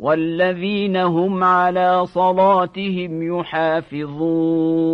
والذين هم على صلاتهم يحافظون.